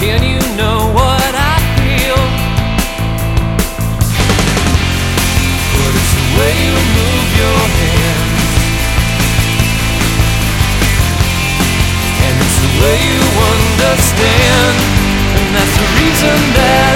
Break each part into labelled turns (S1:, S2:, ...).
S1: Can you know what I feel? But it's the way you move your hands, and it's the way you understand, and that's the reason that.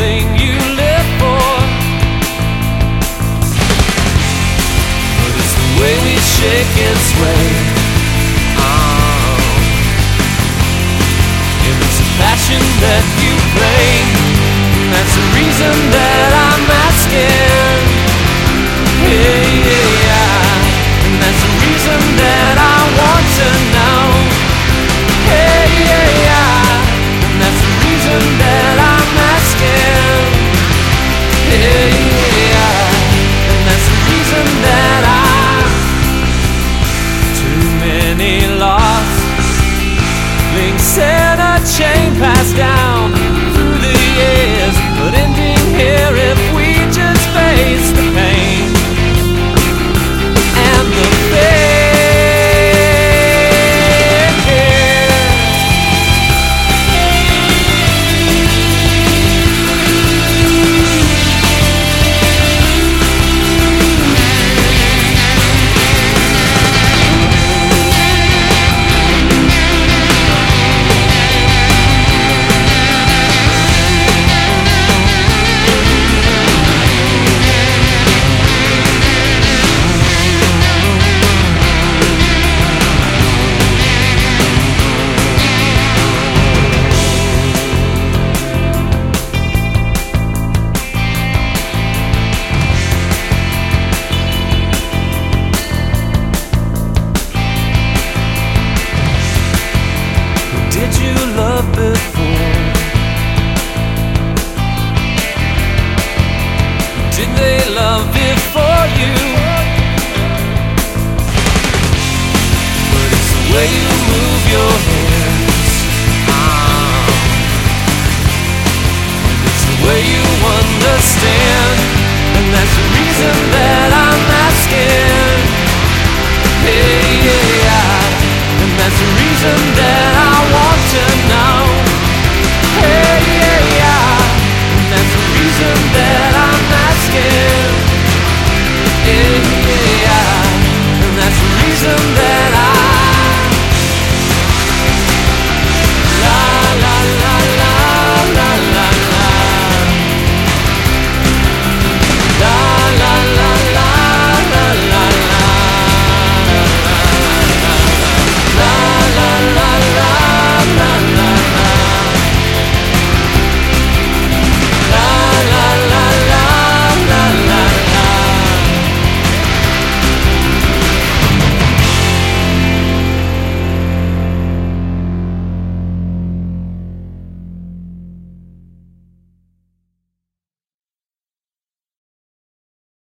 S1: everything you live for. But it's the way we shake and sway. Oh. And it's the passion that you play. And that's the reason that I. set a chain passed down. But it's the way you move your hands. And it's the way you understand. And that's the reason.